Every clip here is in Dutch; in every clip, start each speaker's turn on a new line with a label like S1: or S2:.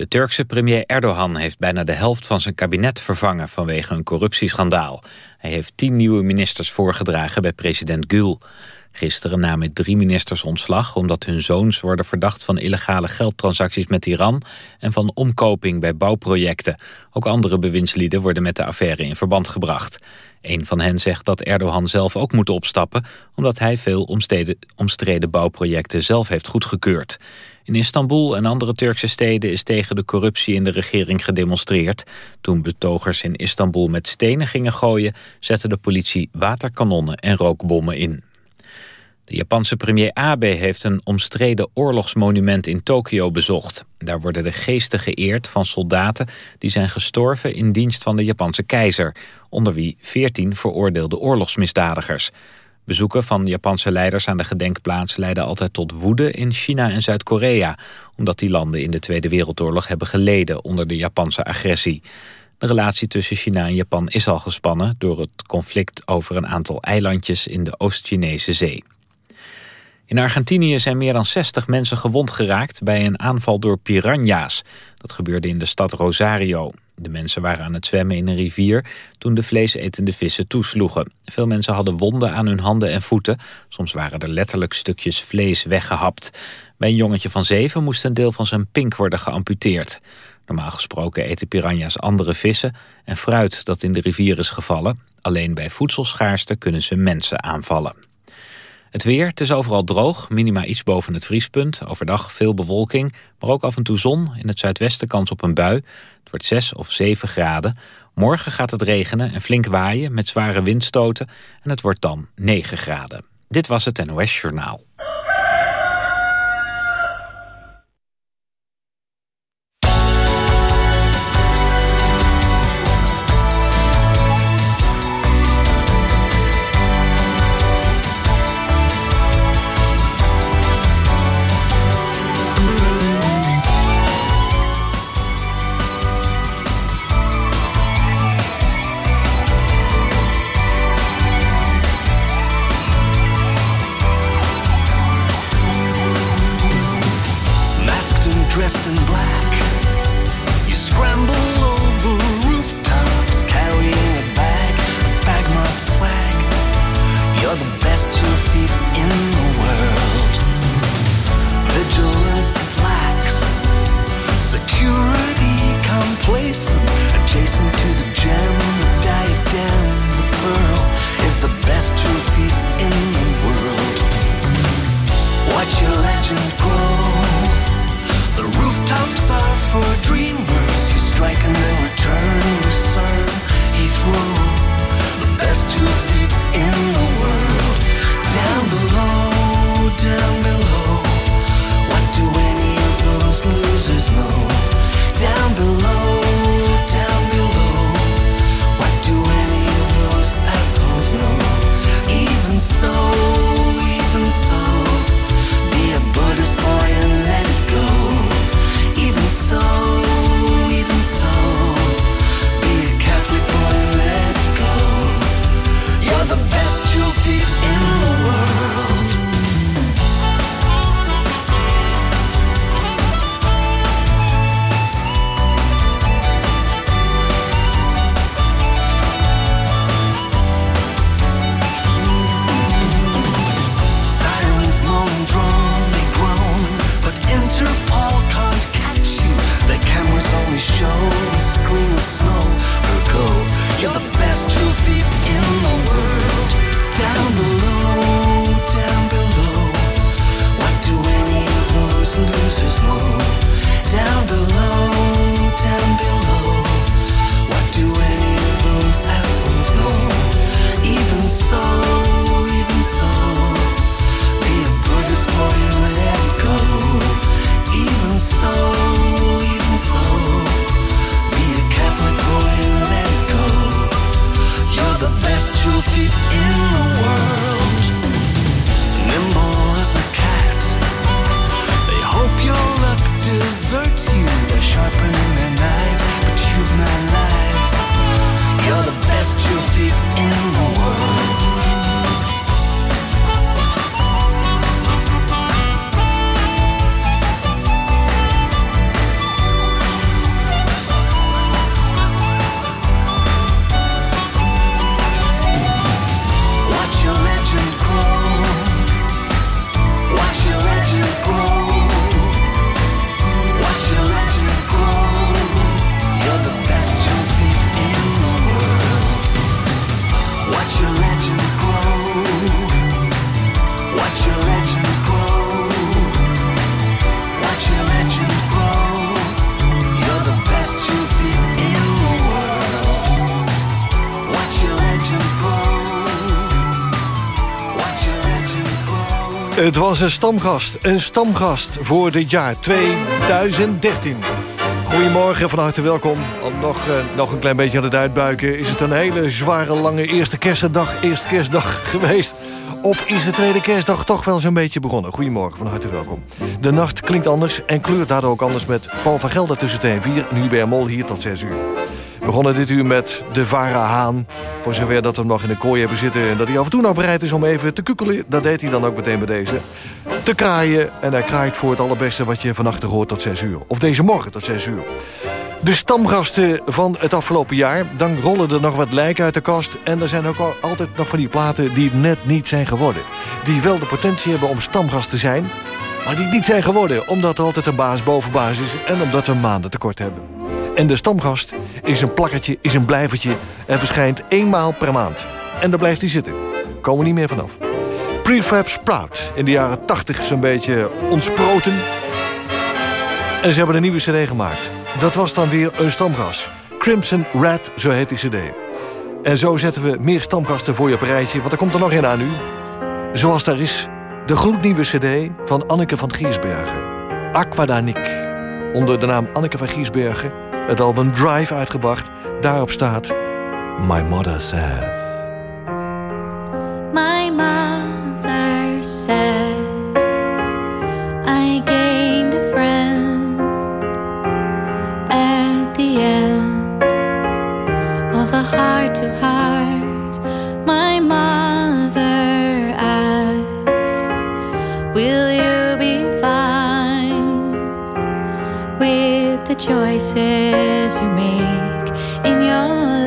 S1: De Turkse premier Erdogan heeft bijna de helft van zijn kabinet vervangen vanwege een corruptieschandaal. Hij heeft tien nieuwe ministers voorgedragen bij president Gül. Gisteren namen drie ministers ontslag omdat hun zoons worden verdacht van illegale geldtransacties met Iran en van omkoping bij bouwprojecten. Ook andere bewindslieden worden met de affaire in verband gebracht. Een van hen zegt dat Erdogan zelf ook moet opstappen... omdat hij veel omstreden, bouwprojecten zelf heeft goedgekeurd. In Istanbul en andere Turkse steden is tegen de corruptie in de regering gedemonstreerd. Toen betogers in Istanbul met stenen gingen gooien... zette de politie waterkanonnen en rookbommen in. De Japanse premier Abe heeft een omstreden oorlogsmonument in Tokio bezocht. Daar worden de geesten geëerd van soldaten die zijn gestorven in dienst van de Japanse keizer, onder wie 14 veroordeelde oorlogsmisdadigers. Bezoeken van Japanse leiders aan de gedenkplaats leiden altijd tot woede in China en Zuid-Korea, omdat die landen in de Tweede Wereldoorlog hebben geleden onder de Japanse agressie. De relatie tussen China en Japan is al gespannen door het conflict over een aantal eilandjes in de Oost-Chinese zee. In Argentinië zijn meer dan 60 mensen gewond geraakt bij een aanval door piranha's. Dat gebeurde in de stad Rosario. De mensen waren aan het zwemmen in een rivier toen de vleesetende vissen toesloegen. Veel mensen hadden wonden aan hun handen en voeten. Soms waren er letterlijk stukjes vlees weggehapt. Bij een jongetje van zeven moest een deel van zijn pink worden geamputeerd. Normaal gesproken eten piranha's andere vissen en fruit dat in de rivier is gevallen. Alleen bij voedselschaarste kunnen ze mensen aanvallen. Het weer, het is overal droog, minima iets boven het vriespunt. Overdag veel bewolking, maar ook af en toe zon. In het zuidwesten kans op een bui. Het wordt 6 of 7 graden. Morgen gaat het regenen en flink waaien met zware windstoten. En het wordt dan 9 graden. Dit was het NOS Journaal.
S2: Het was een stamgast, een stamgast voor dit jaar 2013. Goedemorgen, van harte welkom. Om nog, uh, nog een klein beetje aan het uitbuiken... is het een hele zware, lange eerste kerstdag, eerste kerstdag geweest. Of is de tweede kerstdag toch wel zo'n beetje begonnen? Goedemorgen, van harte welkom. De nacht klinkt anders en kleurt daardoor ook anders... met Paul van Gelder tussen 2 en 4 en Hubert Mol hier tot 6 uur. We begonnen dit uur met de Vara Haan. Voor zover dat we hem nog in de kooi hebben zitten... en dat hij af en toe nog bereid is om even te kukkelen... dat deed hij dan ook meteen bij deze. Te kraaien en hij kraait voor het allerbeste... wat je vannacht hoort tot 6 uur. Of deze morgen tot 6 uur. De stamgasten van het afgelopen jaar. Dan rollen er nog wat lijken uit de kast. En er zijn ook altijd nog van die platen die net niet zijn geworden. Die wel de potentie hebben om stamgast te zijn... maar die niet zijn geworden. Omdat er altijd een baas boven baas is... en omdat we maanden tekort hebben. En de stamgast is een plakkertje, is een blijvertje... en verschijnt eenmaal per maand. En daar blijft hij zitten. Komen niet meer vanaf. Prefab Sprout, in de jaren 80 zo'n beetje ontsproten. En ze hebben een nieuwe cd gemaakt. Dat was dan weer een stamgast. Crimson Red, zo heet die cd. En zo zetten we meer stamgasten voor je op een rijtje... want er komt er nog een aan nu. Zoals daar is de gloednieuwe cd van Anneke van Giersbergen. Aquadanik. Onder de naam Anneke van Giersbergen het album Drive uitgebracht. Daarop staat My Mother Said.
S3: Will you be fine with the choices you make in your life?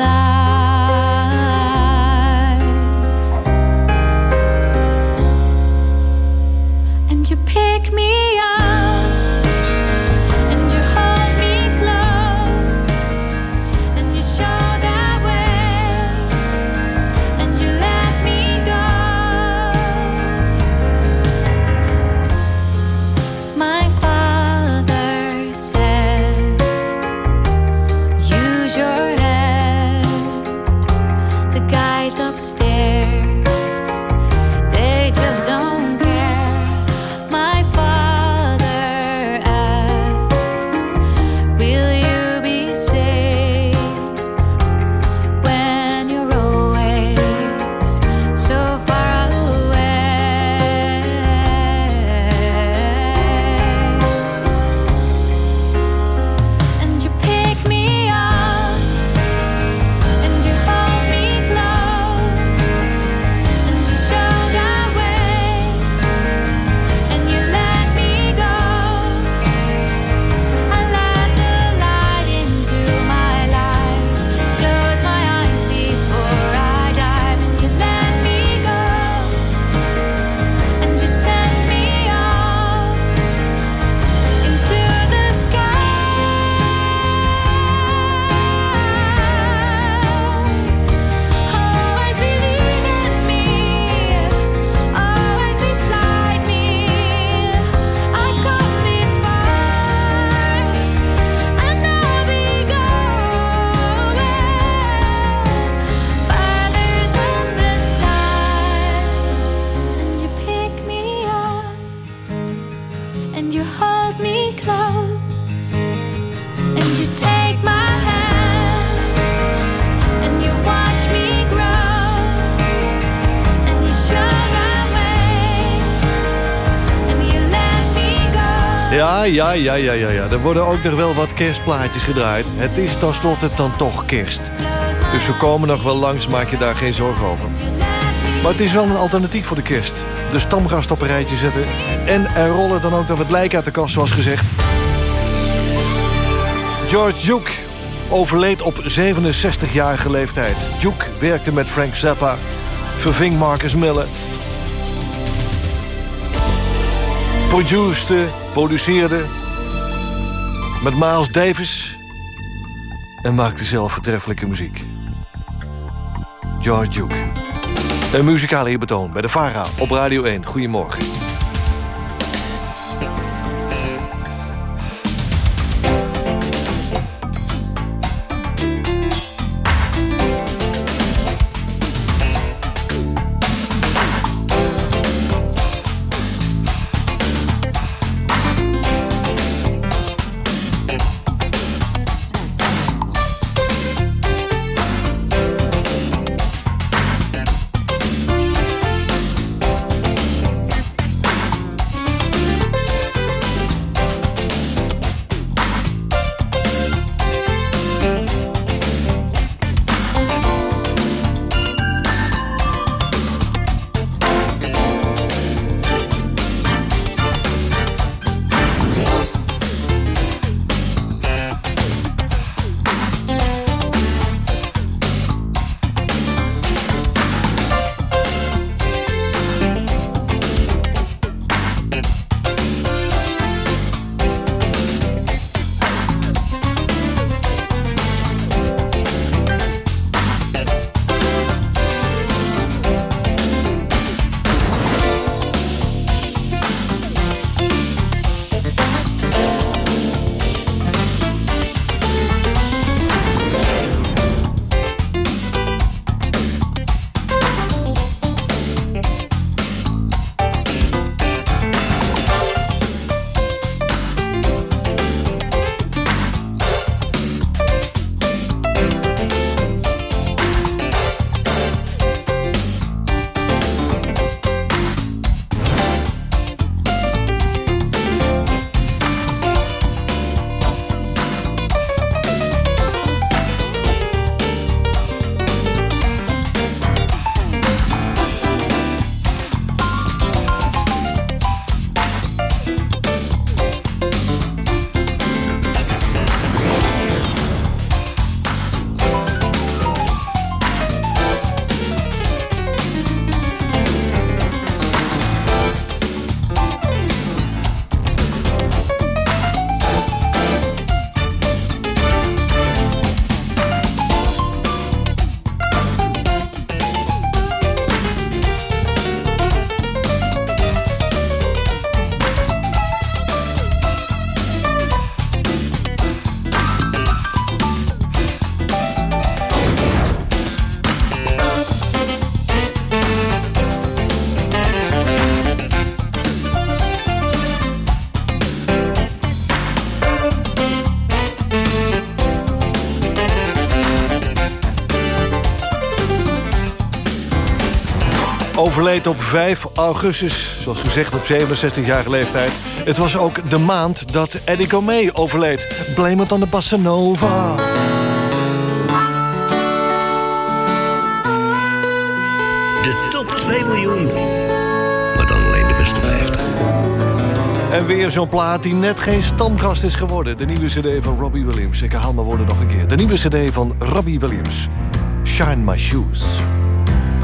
S2: Ja, ja, ja, ja, ja, ja. Er worden ook nog wel wat kerstplaatjes gedraaid. Het is tenslotte dan toch kerst. Dus we komen nog wel langs, maak je daar geen zorgen over. Maar het is wel een alternatief voor de kerst. De stamgast op een rijtje zetten. En er rollen dan ook nog wat lijken uit de kast, zoals gezegd. George Duke overleed op 67-jarige leeftijd. Duke werkte met Frank Zappa, verving Marcus Miller... produceerde, produceerde met Miles Davis... en maakte zelf vertreffelijke muziek. George Duke. Een muzikale eerbetoon bij de VARA op Radio 1. Goedemorgen. Overleed op 5 augustus, zoals gezegd op 67-jarige leeftijd. Het was ook de maand dat Eddie Comey overleed. Blame on the Bossa Nova.
S4: De top 2 miljoen. Maar dan alleen de beste 50.
S2: En weer zo'n plaat die net geen stamgast is geworden. De nieuwe cd van Robbie Williams. Ik herhaal mijn woorden nog een keer. De nieuwe cd van Robbie Williams. Shine My Shoes.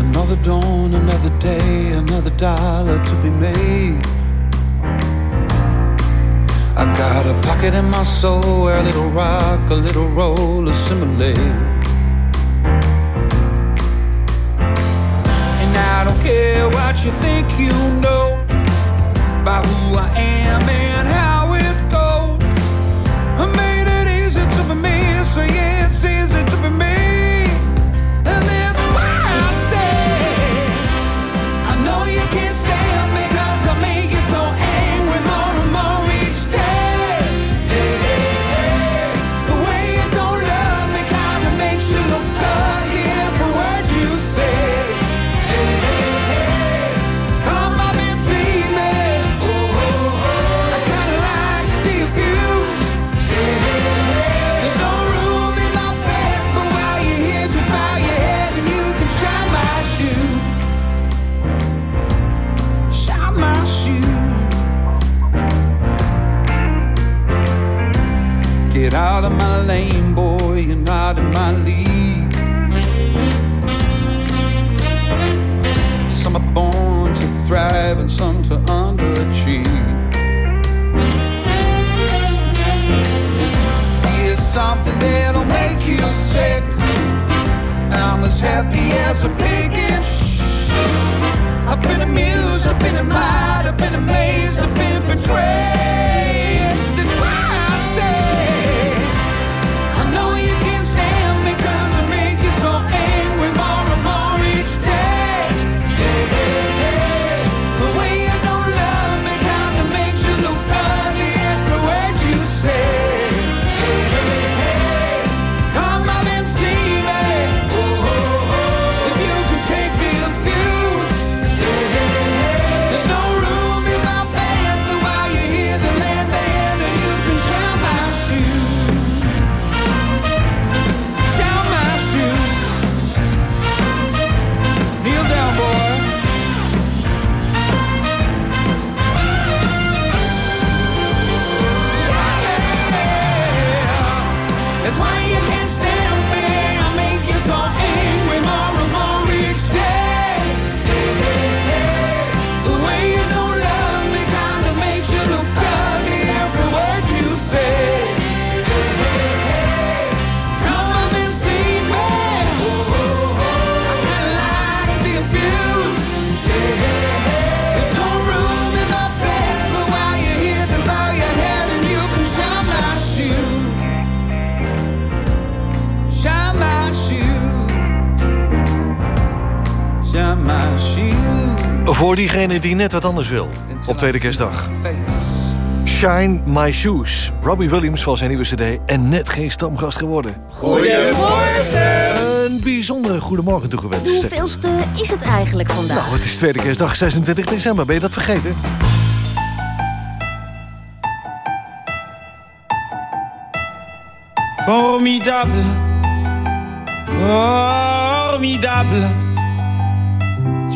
S5: Another dawn, another day, another dollar to be made. I got a pocket in my soul where a little rock, a little roll assimilate. And I don't care what you think you know about who I am and how Get out of my lane, boy, you're not in my league. Some are born to thrive and some to underachieve. Here's something that'll make you sick. I'm as happy as a pig in shh. I've been amused, I've been admired, I've been amazed, I've been betrayed.
S2: Voor diegene die net wat anders wil. Op tweede kerstdag. Shine My Shoes. Robbie Williams van zijn nieuwe cd en net geen stamgast geworden. Goedemorgen! Een bijzondere goedemorgen toegewenst.
S6: Hoeveelste is het eigenlijk vandaag?
S2: Nou, het is tweede kerstdag, 26 december. Ben je dat vergeten?
S5: Formidable. Formidable.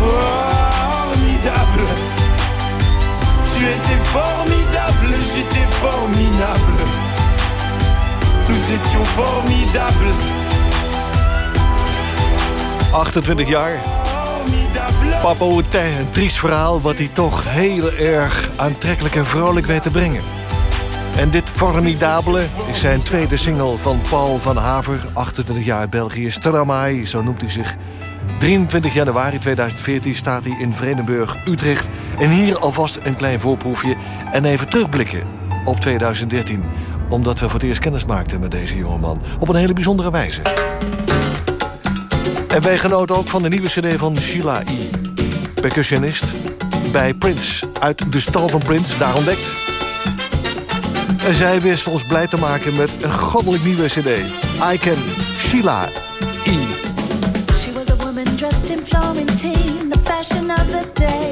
S7: Formidable Tu étais formidable, j'étais formidable Nous étions formidables
S2: 28 jaar.
S7: Formidable
S2: Papa Outin, een triest verhaal wat hij toch heel erg aantrekkelijk en vrolijk weet te brengen. En dit Formidabele is zijn tweede single van Paul van Haver, 28 jaar België, Stramai, zo noemt hij zich. 23 januari 2014 staat hij in Vredenburg, Utrecht. En hier alvast een klein voorproefje en even terugblikken op 2013. Omdat we voor het eerst kennis maakten met deze jongeman. Op een hele bijzondere wijze. En wij genoten ook van de nieuwe cd van Sheila E. Percussionist bij Prince. Uit de stal van Prince, daar ontdekt. En zij wist ons blij te maken met een goddelijk nieuwe cd. I Can Sheila E.
S8: dressed in Florentine, the fashion of the day.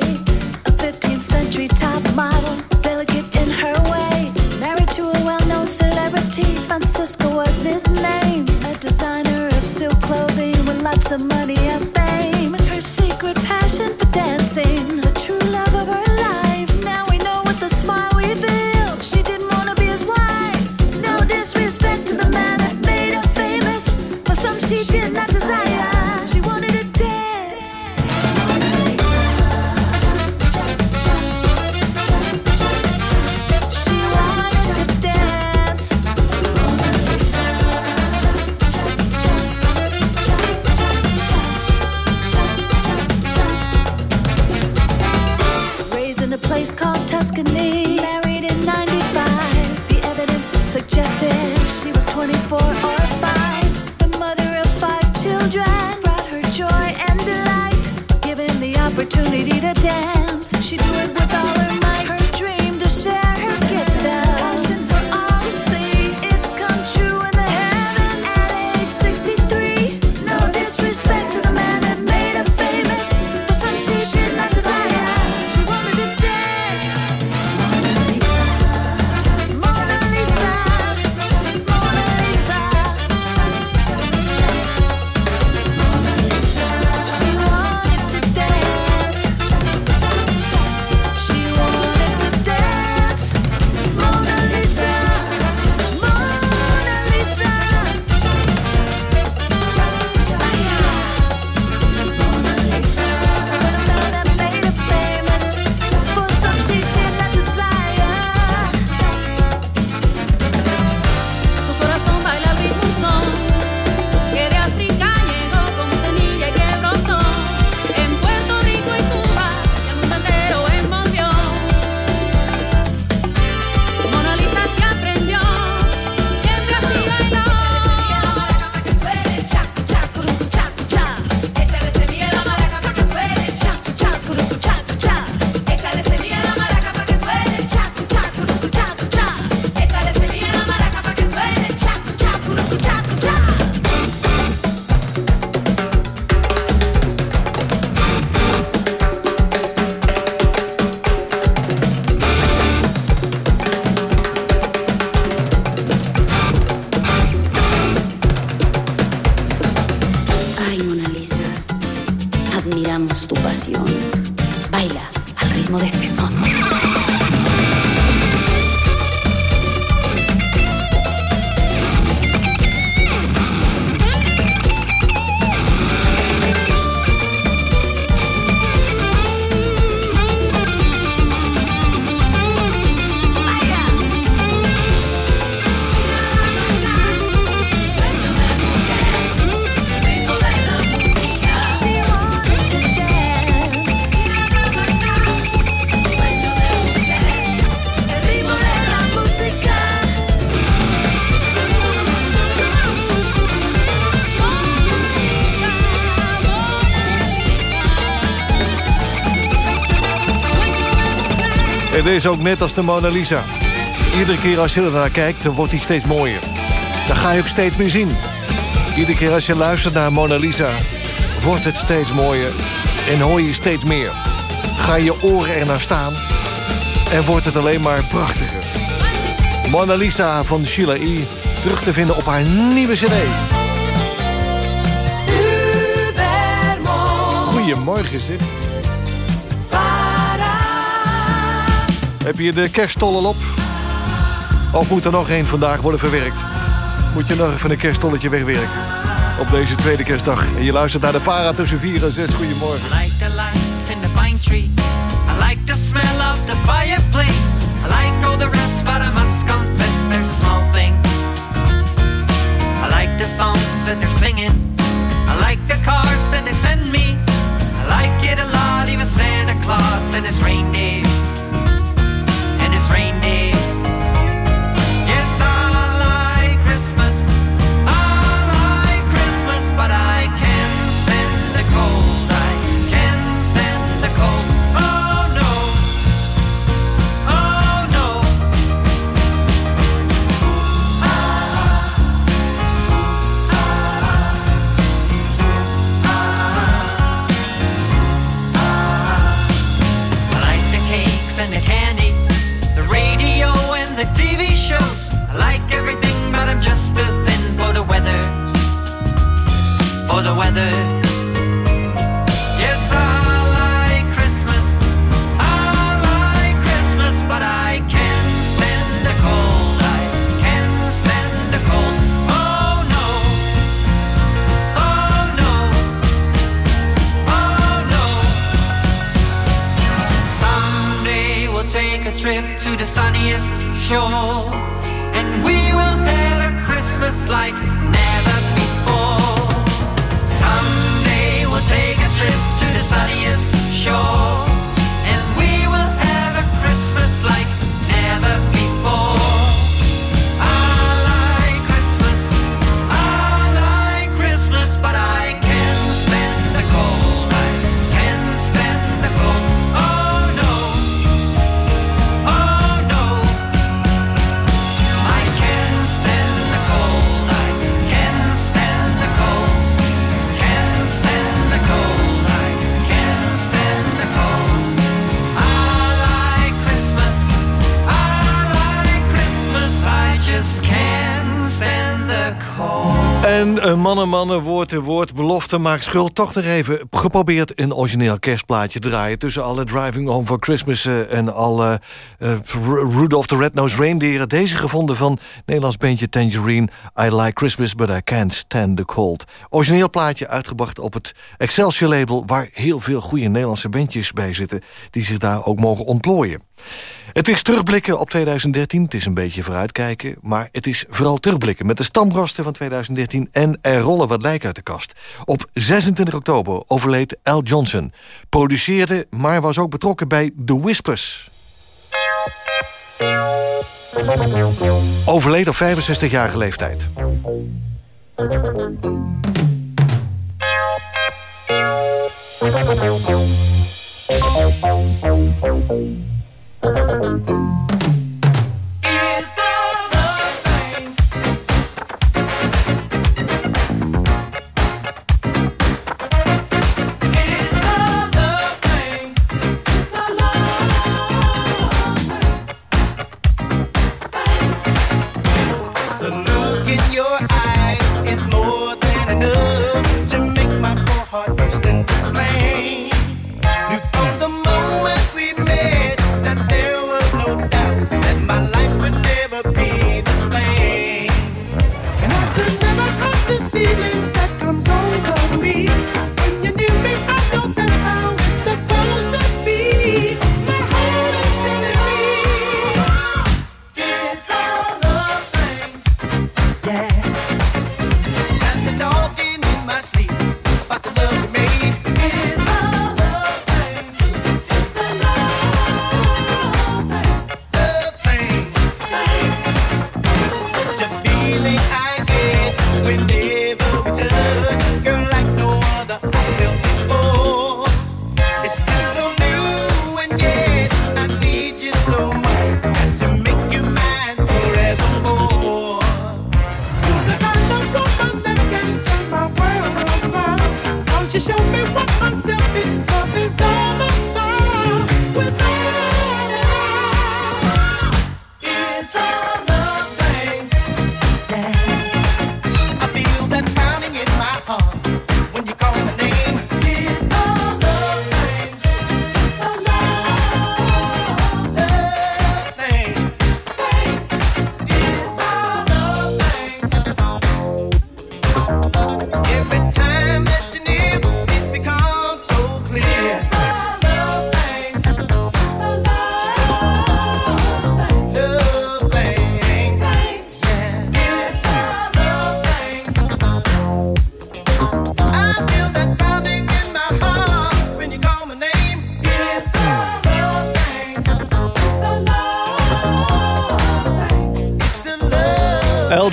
S8: A 15th century top model, delicate in her way. Married to a well known celebrity, Francisco was his name. A designer of silk clothing with lots of money and fame. Her secret passion for dancing, the true love of her life. Now we know what the smile revealed. She didn't want to be his wife. No disrespect to the man
S2: Het is ook net als de Mona Lisa. Iedere keer als je er naar kijkt, dan wordt hij steeds mooier. Dan ga je ook steeds meer zien. Iedere keer als je luistert naar Mona Lisa, wordt het steeds mooier. En hoor je steeds meer. Ga je oren er naar staan en wordt het alleen maar prachtiger. Mona Lisa van Sheila E. Terug te vinden op haar nieuwe cd. Goedemorgen, zit. Heb je de kerststollen op? Of moet er nog één vandaag worden verwerkt? Moet je nog even een kerststolletje wegwerken? Op deze tweede kerstdag. En je luistert naar de Vara tussen 4 en 6. Goedemorgen.
S9: I like the lights in the pine tree. I like the smell of the fireplace. I like all the rest, but I must confess there's a small thing. I like the songs that they're singing. I like the cards that they send me. I like it a lot, even Santa Claus and his reindeer.
S2: Mannen, mannen, woord te woord, belofte maakt schuld. Toch nog even geprobeerd een origineel kerstplaatje draaien... tussen alle Driving Home for Christmas eh, en alle uh, Rudolph the Red-Nosed Reindeer. Deze gevonden van Nederlands bandje Tangerine. I like Christmas, but I can't stand the cold. Origineel plaatje uitgebracht op het Excelsior-label... waar heel veel goede Nederlandse bandjes bij zitten... die zich daar ook mogen ontplooien. Het is terugblikken op 2013. Het is een beetje vooruitkijken. Maar het is vooral terugblikken met de stamgasten van 2013... en er rollen wat lijken uit de kast. Op 26 oktober overleed Al Johnson. Produceerde, maar was ook betrokken bij The Whispers. Overleed op 65-jarige leeftijd.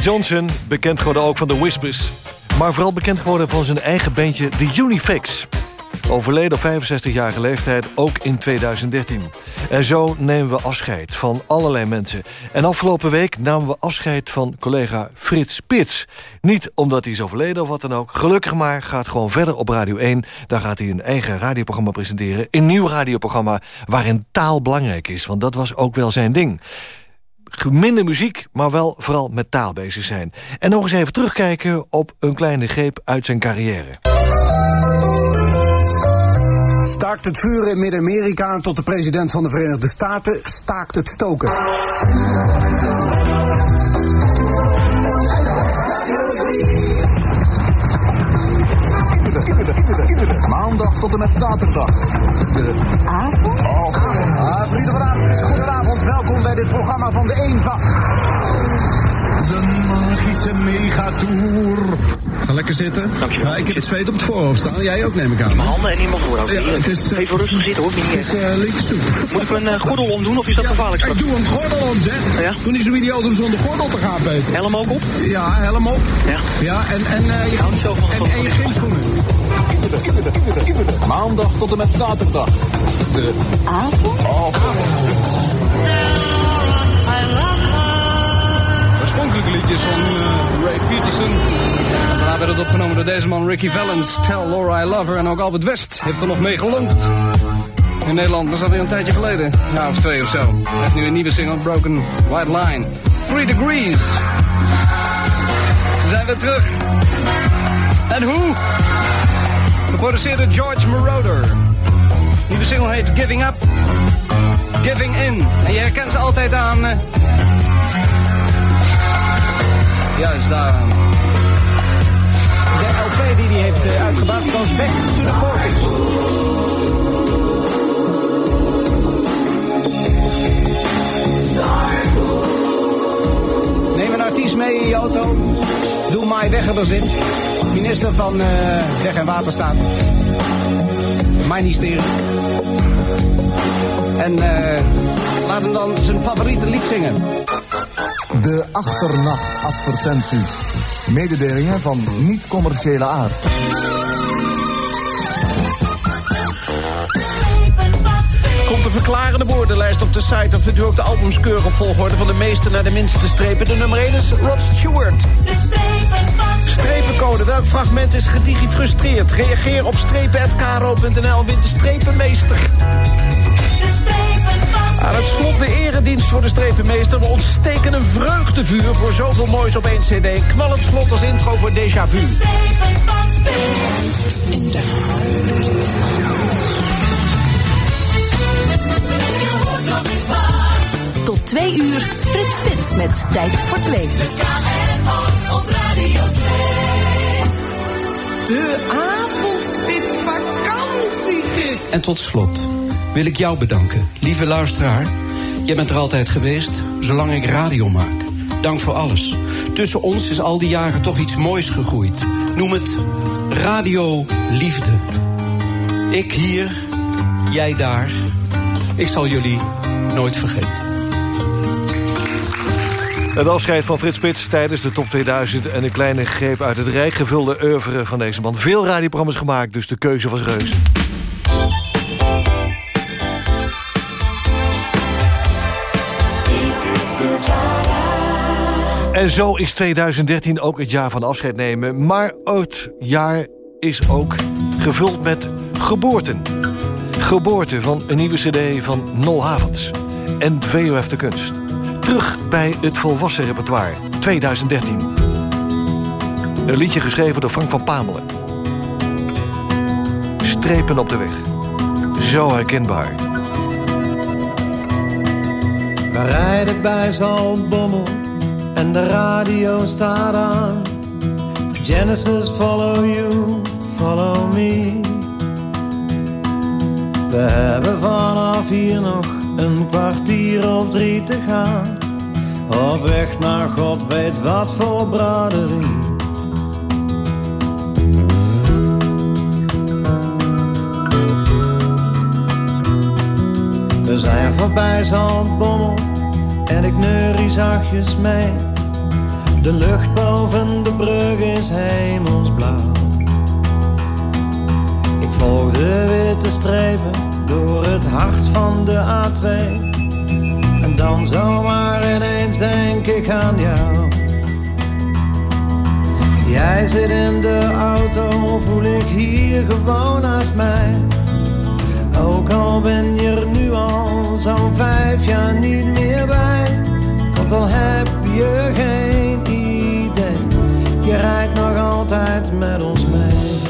S2: Johnson, bekend geworden ook van de Whispers. Maar vooral bekend geworden van zijn eigen bandje The Unifix. Overleden op 65-jarige leeftijd, ook in 2013. En zo nemen we afscheid van allerlei mensen. En afgelopen week namen we afscheid van collega Frits Spits. Niet omdat hij is overleden of wat dan ook. Gelukkig maar gaat gewoon verder op Radio 1. Daar gaat hij een eigen radioprogramma presenteren. Een nieuw radioprogramma waarin taal belangrijk is. Want dat was ook wel zijn ding minder muziek, maar wel vooral met taal bezig zijn. En nog eens even terugkijken op een kleine greep uit zijn carrière.
S10: Staakt het vuren in Midden-Amerika tot de president van de Verenigde Staten staakt het stoken. Maandag tot en met zaterdag. De avond? Ah, vrienden van Avond, goedenavond. Welkom bij dit programma van de ENVA.
S11: De magische megatour. Ga lekker zitten. Ja, ik heb het zweet op het voorhoofd staan. Jij ook, neem ik aan.
S12: Mijn handen en in mijn voorhoofd.
S11: Ja, het is, eh,
S12: Even rustig zitten hoor. Niet
S11: Het is
S12: meer.
S11: eh linkersoep.
S12: Moet ik een eh, gordel omdoen of is dat gevaarlijk?
S11: Ik doe een gordel om, zeg.
S12: Ja?
S11: Doe niet zo idioot om zonder gordel te gaan, Peter.
S12: Helm ook op?
S11: Ja, helm op.
S12: Ja.
S11: Ja, en, en, eh, je,
S12: Houdt zo van-
S11: en, en je gymschoenen.
S10: Maandag tot en met zaterdag. De
S13: Oorspronkelijke liedjes van eh, Ray Peterson. Daarna werd het opgenomen door deze man Ricky Valens. Tell Laura I Love Her. En ook Albert West heeft er nog mee gelonkt. In Nederland, maar dat is alweer een tijdje geleden. Ja, of twee of zo. Hij heeft nu een nieuwe single, Broken White Line. Three Degrees. Ze zijn weer terug. En hoe? Geproduceerd door George Moroder. Nieuwe single heet Giving Up. Giving In. En je herkent ze altijd aan... eh, Juist daaraan. De LP die hij heeft eh, uitgebracht was Back to the 40s. Neem een artiest mee in je auto. Doe Mai Wegger er zit. Minister van eh, Weg- en Waterstaat. Ministerie. En eh, laat hem dan zijn favoriete lied zingen.
S14: De achternachtadvertenties. Mededelingen van niet-commerciële aard.
S15: Komt de verklarende woordenlijst op de site of vindt u ook de albums keurig op volgorde van de meeste naar de minste strepen. De nummer 1 is Rod Stewart. Strepencode, welk fragment is gedigifrustreerd? Reageer op strepen.kro.nl en wint de strepenmeester. Aan het slot de eredienst voor de strepenmeester. We ontsteken een vreugdevuur voor zoveel moois op één cd. Knallend slot als intro voor Déjà Vu.
S6: Tot twee uur Frits Spits met Tijd voor Twee.
S16: De avondspits vakantiegids.
S17: En tot slot wil ik jou bedanken, lieve luisteraar. Jij bent er altijd geweest, zolang ik radio maak. Dank voor alles. Tussen ons is al die jaren toch iets moois gegroeid. Noem het Radio Liefde. Ik hier, jij daar. Ik zal jullie nooit vergeten.
S2: Het afscheid van Frits Spits tijdens de top 2000... en een kleine greep uit het rijk gevulde oeuvre van deze man. Veel radioprogramma's gemaakt, dus de keuze was reuze. En zo is 2013 ook het jaar van afscheid nemen. Maar het jaar is ook gevuld met geboorten. Geboorte van een nieuwe cd van Nol Havens en VOF de Kunst. Terug bij het volwassen repertoire 2013. Een liedje geschreven door Frank van Pamelen. Strepen op de weg. Zo herkenbaar.
S18: We rijden bij Zaltbommel en de radio staat aan. Genesis, follow you, follow me. We hebben vanaf hier nog een kwartier of drie te gaan. Op weg naar God weet wat voor braderie. We zijn voorbij Zandbommel en ik neurie zachtjes mee. De lucht boven de brug is hemelsblauw. Ik volg de witte strepen door het hart van de A2. En dan zomaar ineens denk ik aan jou. Jij zit in de auto, voel ik hier gewoon naast mij. Ook al ben je er nu al zo'n vijf jaar niet meer bij. Want al heb je geen idee, je rijdt nog altijd met ons mee.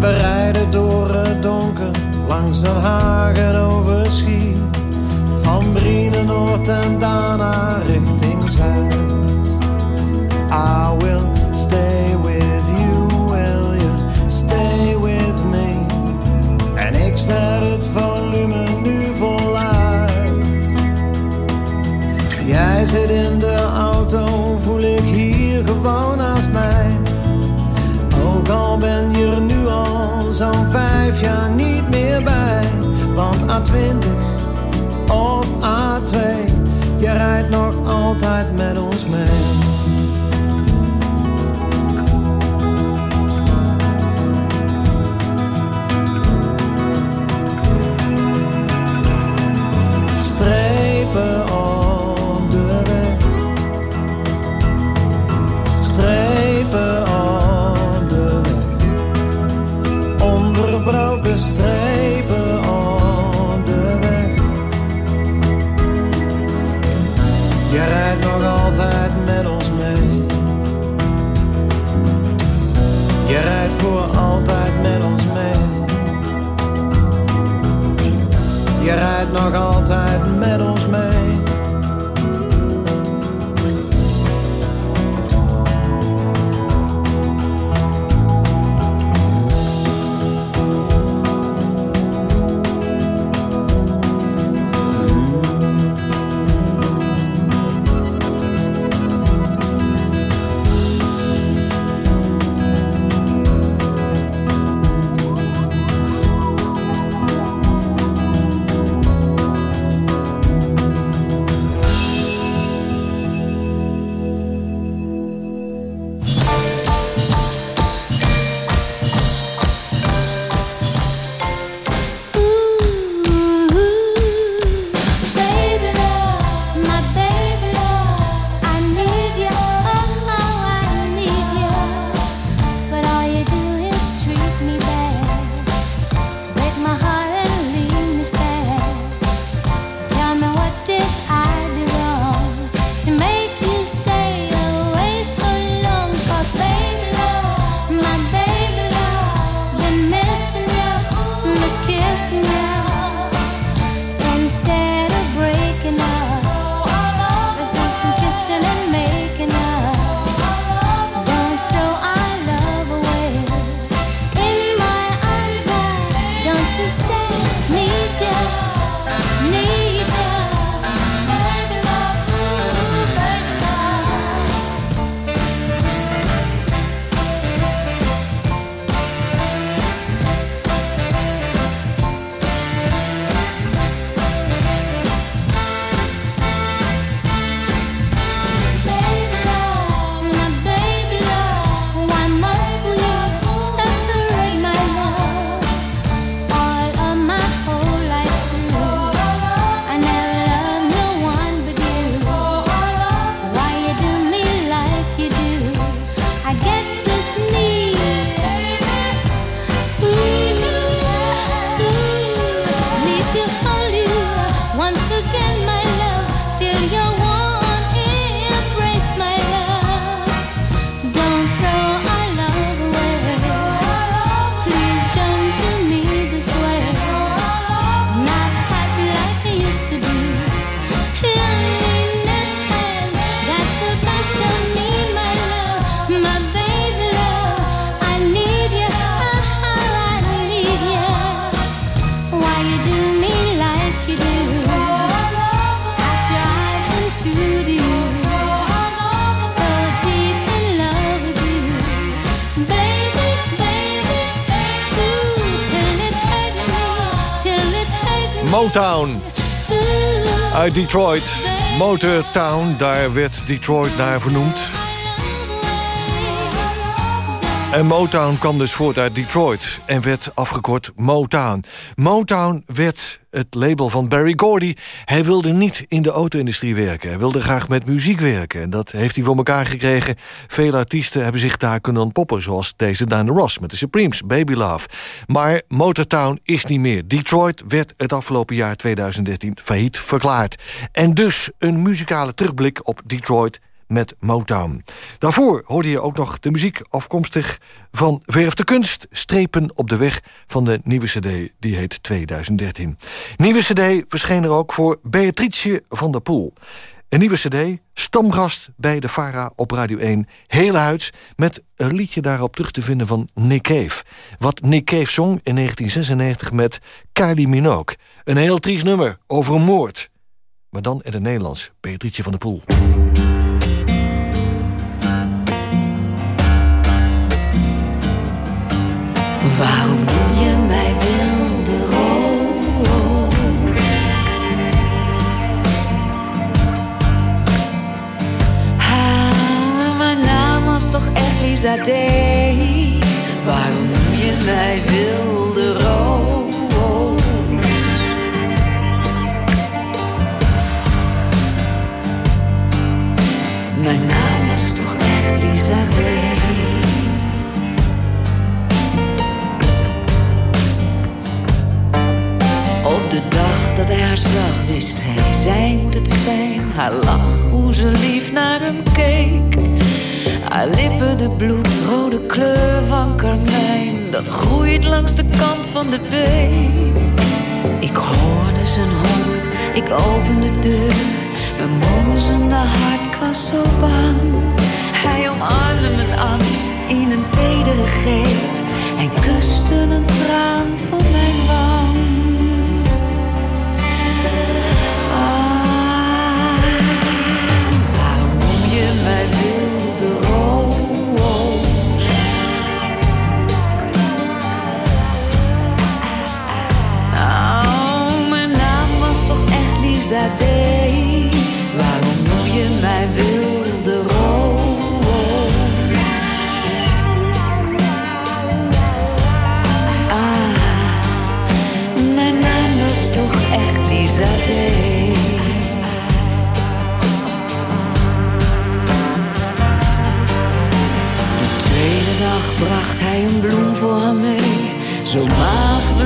S18: We rijden door het donker, langs Den Haag en over Schie. Van Brienen Noord en daarna zo'n vijf jaar niet meer bij. Want A20 of A2, je rijdt nog altijd met ons mee. Je rijdt nog altijd met ons mee. Je rijdt voor altijd met ons mee. Je rijdt nog altijd met ons mee.
S2: Uit Detroit. Motortown, daar werd Detroit naar vernoemd. En Motown kwam dus voort uit Detroit en werd afgekort Motown. Motown werd het label van Barry Gordy. Hij wilde niet in de auto-industrie werken. Hij wilde graag met muziek werken. En dat heeft hij voor elkaar gekregen. Vele artiesten hebben zich daar kunnen ontpoppen... zoals deze Diana Ross met de Supremes, Baby Love. Maar Motortown is niet meer. Detroit werd het afgelopen jaar 2013 failliet verklaard. En dus een muzikale terugblik op Detroit met Motown. Daarvoor hoorde je ook nog de muziek afkomstig van Verf de Kunst... Strepen op de weg van de nieuwe cd, die heet 2013. Nieuwe cd verscheen er ook voor Beatrice van der Poel. Een nieuwe cd, stamgast bij de Vara op Radio 1, hele huids... met een liedje daarop terug te vinden van Nick Cave. Wat Nick Cave zong in 1996 met Kylie Minogue. Een heel triest nummer over een moord. Maar dan in het Nederlands, Beatrice van der Poel.
S6: Waarom noem je mij wilde roos?
S19: Ah, mijn naam was toch echt Lisa. Waarom noem je mij wilde de dag dat hij haar zag, wist hij, zij moet het zijn. Haar lach, hoe ze lief naar hem keek. Haar lippen, de bloedrode kleur van karmijn. Dat groeit langs de kant van de beek. Ik hoorde zijn hom, ik opende de deur. Mijn monzende hart, ik was zo bang. Hij omarmde mijn angst in een tedere greep. En kuste een traan van mijn wang. Waarom noem je mij wilde roos? Ah, mijn naam was toch echt Lisa D. De tweede dag bracht hij een bloem voor haar mee. Zo maagdelijk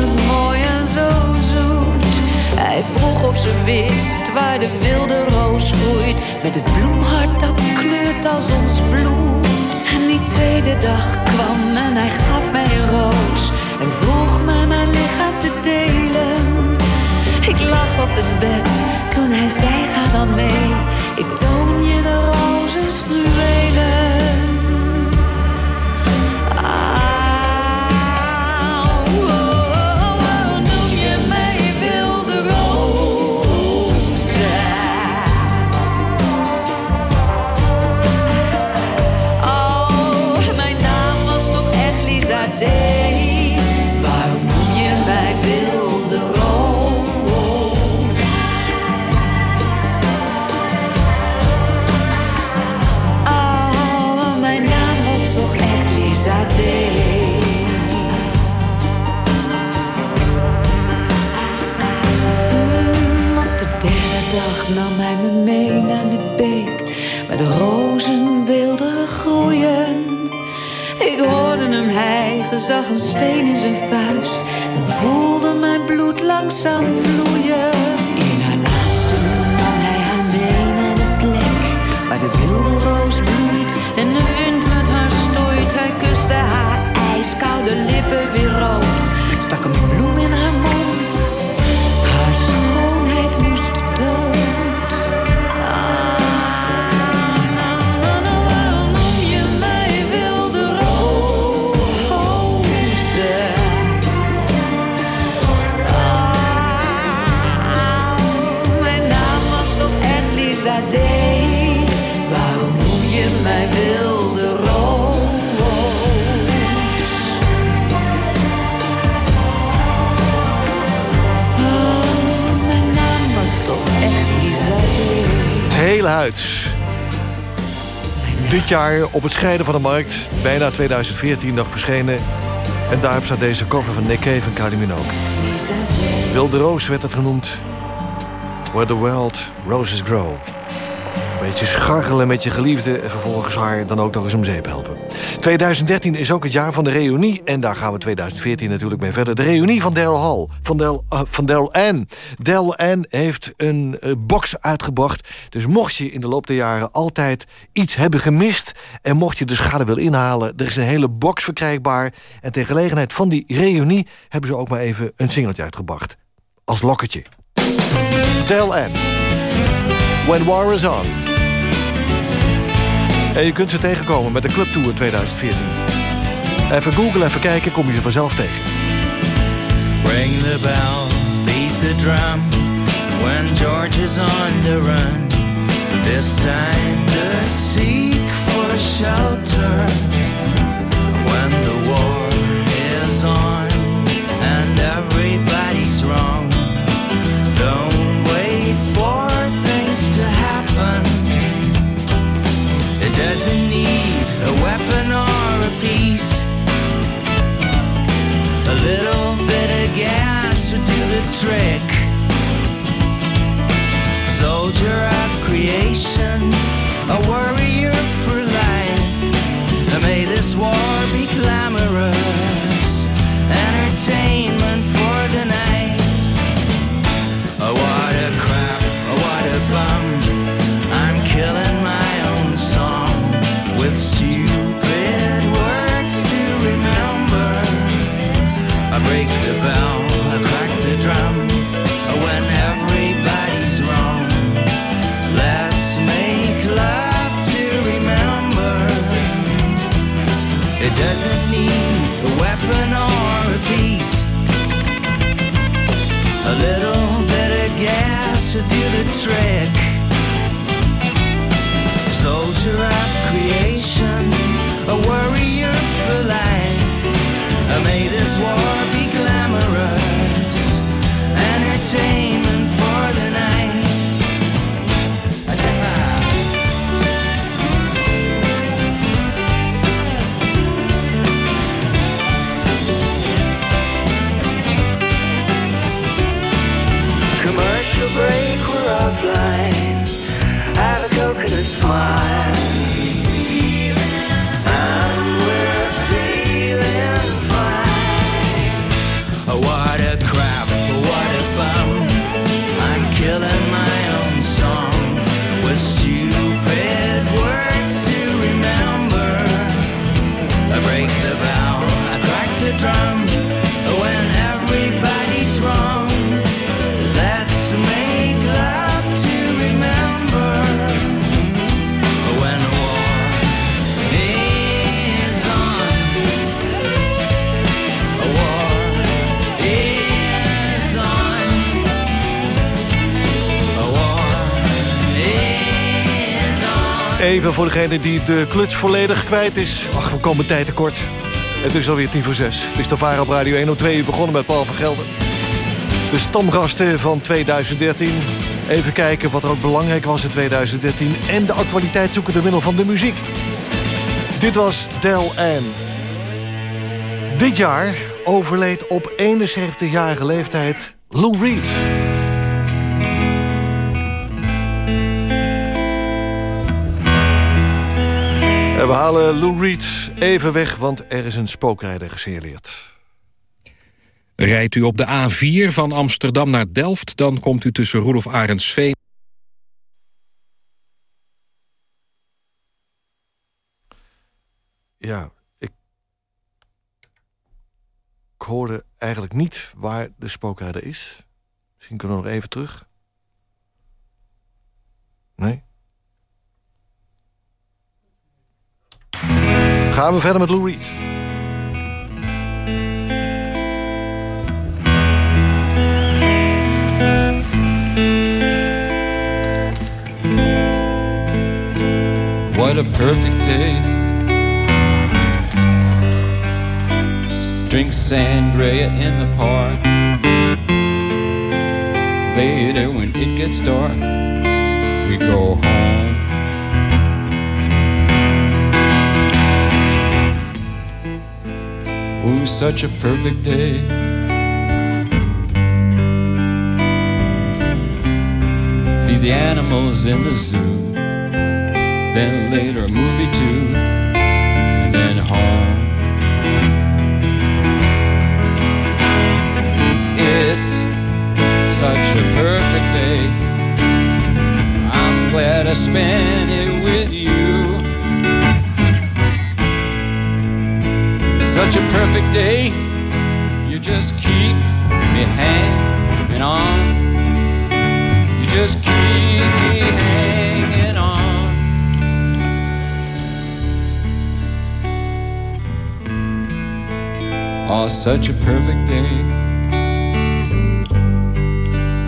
S19: ze wist waar de wilde roos groeit. Met het bloemhart dat kleurt als ons bloed. En die tweede dag kwam en hij gaf mij een roos. En vroeg mij mijn lichaam te delen. Ik lag op het bed toen hij zei ga dan mee. Ik toon je de rozenstruwelen. Noem hijgen, zag een steen in zijn vuist en voelde mijn bloed langzaam vloeien.
S2: Jaar op het scheiden van de markt. Bijna 2014 nog verschenen. En daarop staat deze cover van Nick Cave en Kylie Minogue. Wilde Roos werd het genoemd. Where the world roses grow. Een beetje scharrelen met je geliefde... en vervolgens haar dan ook nog eens om zeep helpen. 2013 is ook het jaar van de reunie... en daar gaan we 2014 natuurlijk mee verder. De reunie van Daryl Hall, van Del, uh, van Daryl Ann. Daryl Ann heeft een uh, box uitgebracht. Dus mocht je in de loop der jaren altijd iets hebben gemist... en mocht je de schade willen inhalen... er is een hele box verkrijgbaar. En ter gelegenheid van die reunie... hebben ze ook maar even een singeltje uitgebracht. Als lokketje. Daryl Ann. When War is On. En je kunt ze tegenkomen met de Club Tour 2014. Even googlen, even kijken, kom je ze vanzelf tegen.
S20: Ring the bell, beat the drum When George is on the run This time seek for
S2: Voor degene die de kluts volledig kwijt is. Ach, we komen tijd tekort. Het is alweer tien voor zes. Het is Tavara op Radio 1 om 2 uur begonnen met Paul van Gelder. De stamgasten van 2013. Even kijken wat er ook belangrijk was in 2013. En de actualiteit zoeken door middel van de muziek. Dit was Del Ann. Dit jaar overleed op 71-jarige leeftijd Lou Reed. En we halen Lou Reed even weg, want er is een spookrijder gesignaleerd.
S21: Rijdt u op de A4 van Amsterdam naar Delft... dan komt u tussen Roelof Arendsveen...
S2: Ja, ik... ik hoorde eigenlijk niet waar de spookrijder is. Misschien kunnen we nog even terug. Nee? Gaan we verder met Lou Reed.
S22: What a perfect day. Drink sangria in the park. Later, when it gets dark, to such a perfect day. Feed the animals in the zoo, then later a movie too, and then home. It's such a perfect day. I'm glad I spent it with you. Such a perfect day. You just keep me hanging on. You just keep me hanging on. Oh, such a perfect day.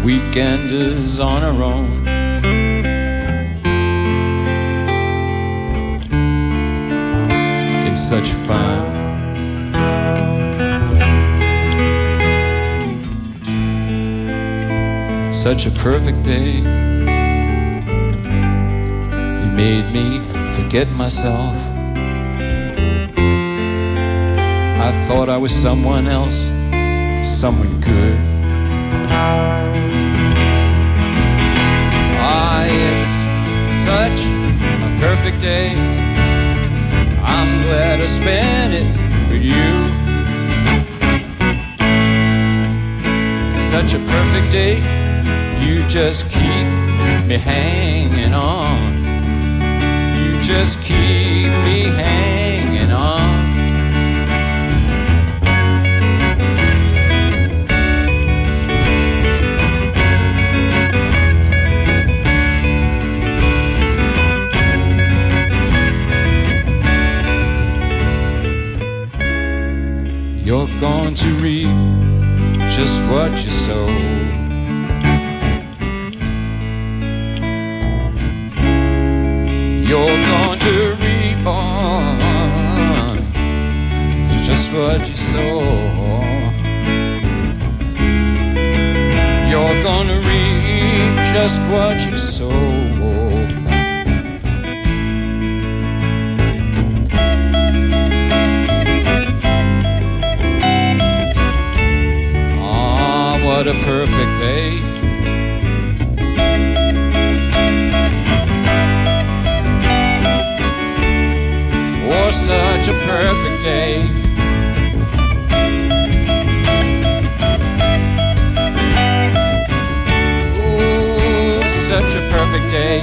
S22: Weekend is on our own. It's such fun. Such a perfect day. You made me forget myself. I thought I was someone else, someone good. Ah, it's such a perfect day. I'm glad I spent it with you. Such a perfect day. You just keep me hanging on. You just keep me hanging on. You're going to reap just what you sow. You're going to reap on just what you sow. You're gonna reap just what you sow. Ah, what a perfect day. Such a perfect day. Such a perfect day.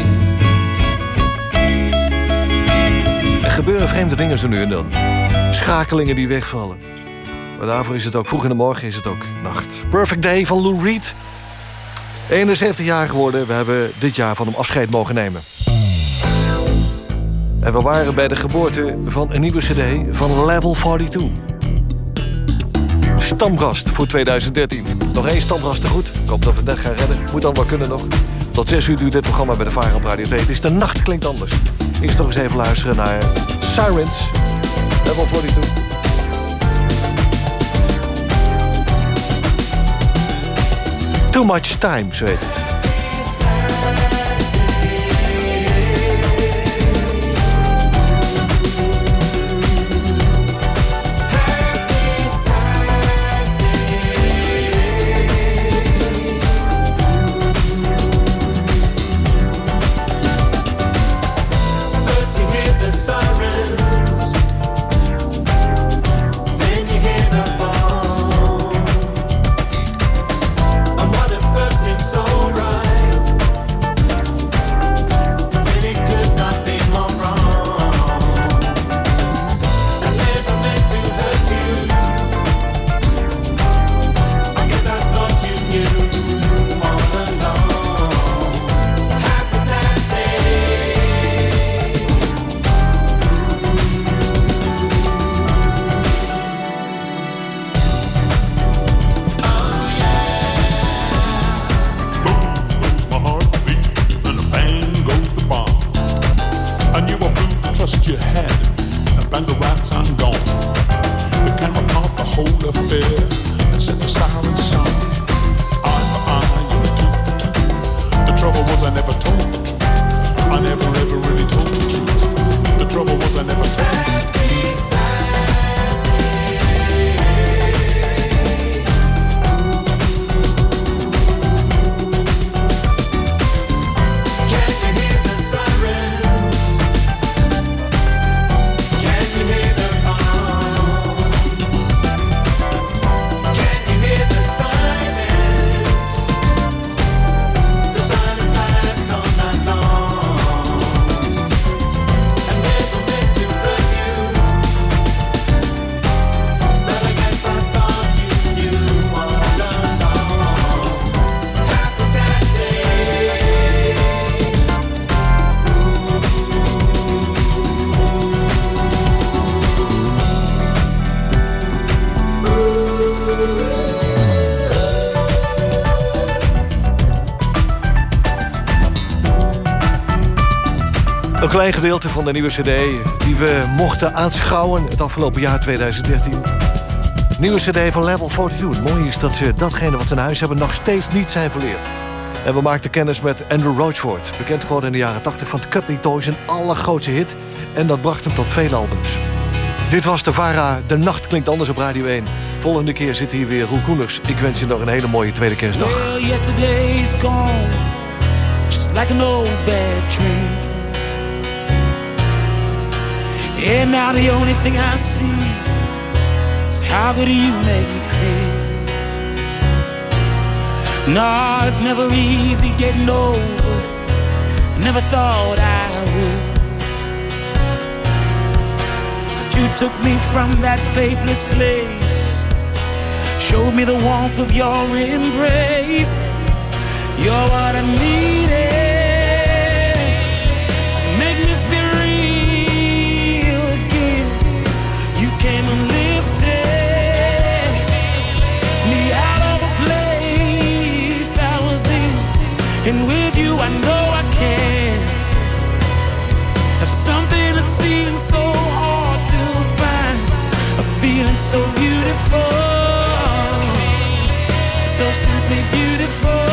S2: Er gebeuren vreemde dingen zo nu en dan. Schakelingen die wegvallen. Maar daarvoor is het ook vroeg in de morgen, is het ook nacht. Perfect Day van Lou Reed. 71 jaar geworden. We hebben dit jaar van hem afscheid mogen nemen. En we waren bij de geboorte van een nieuwe cd van Level 42. Stamgast voor 2013. Nog één stamgast te goed. Ik hoop dat we het net gaan redden. Moet dan wel kunnen nog. Tot 6 uur duurt dit programma bij de Varen op Radio 2. Het is de nacht klinkt anders. Eerst nog eens even luisteren naar Sirens. Level 42. Too much time, zo. Klein gedeelte van de nieuwe cd die we mochten aanschouwen het afgelopen jaar 2013. Nieuwe cd van Level 42. Het mooie is dat ze datgene wat ze in huis hebben nog steeds niet zijn verleerd. En we maakten kennis met Andrew Roachford. Bekend geworden in de jaren 80 van Cutley Toys, een allergrootste hit. En dat bracht hem tot vele albums. Dit was de VARA. De nacht klinkt anders op Radio 1. Volgende keer zit hier weer Roel Koeners. Ik wens je nog een hele mooie tweede kerstdag.
S7: Just like an old bad. And now the only thing I see is how good you make me feel. No, it's never easy getting over. I never thought I would. But you took me from that faithless place. Showed me the warmth of your embrace. You're what I needed so beautiful, so simply beautiful.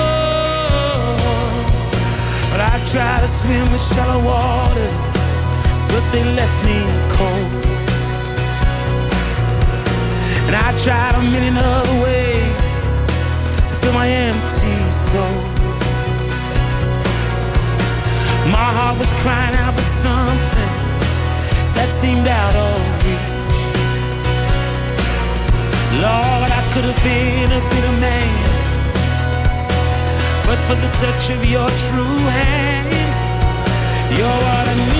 S7: But I try to swim the shallow waters, but they left me cold. And I tried a million other ways to fill my empty soul. My heart was crying out for something that seemed out of reach. Lord, I could have been a bitter man, but for the touch of your true hand, you're what I needed